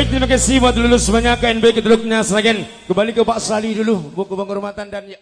Baik terima kasih buat lulus banyak KNB ketuluknya selagen kembali ke Pak Sali dulu buku penghormatan dan ya